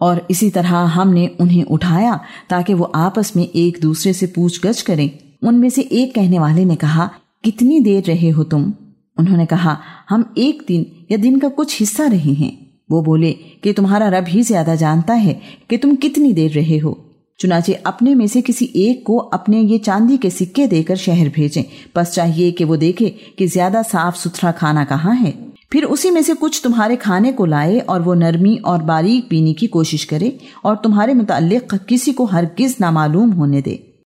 और इसी तरह हमने उन्हें उठाया ताकि वो आपस में एक दूसरे से पूछ गछ करें। उनमें से एक कहने वाले ने कहा, कितनी देर रहे हो तुम? उन्होंने कहा, हम एक दिन या दिन का कुछ हिस्सा रहे हैं। वो बोले, कि तुम्हारा रब ही ज़्यादा जानता है कि तुम कितनी देर रहे हो। चुनाचे अपने में से किसी एक को अपने ये चांदी के सिक्के देकर शहर भेजें। बस चाहिए कि वो देखे कि ज़्यादा साफ़ सुथरा खाना कहाँ है। फिर उसी में से कुछ तुम्हारे खाने को लाए और वो नरमी और बारीक पीने की कोशिश करे और तुम्हारे मुतालिक किसी को हर किस नामालूम होने दे।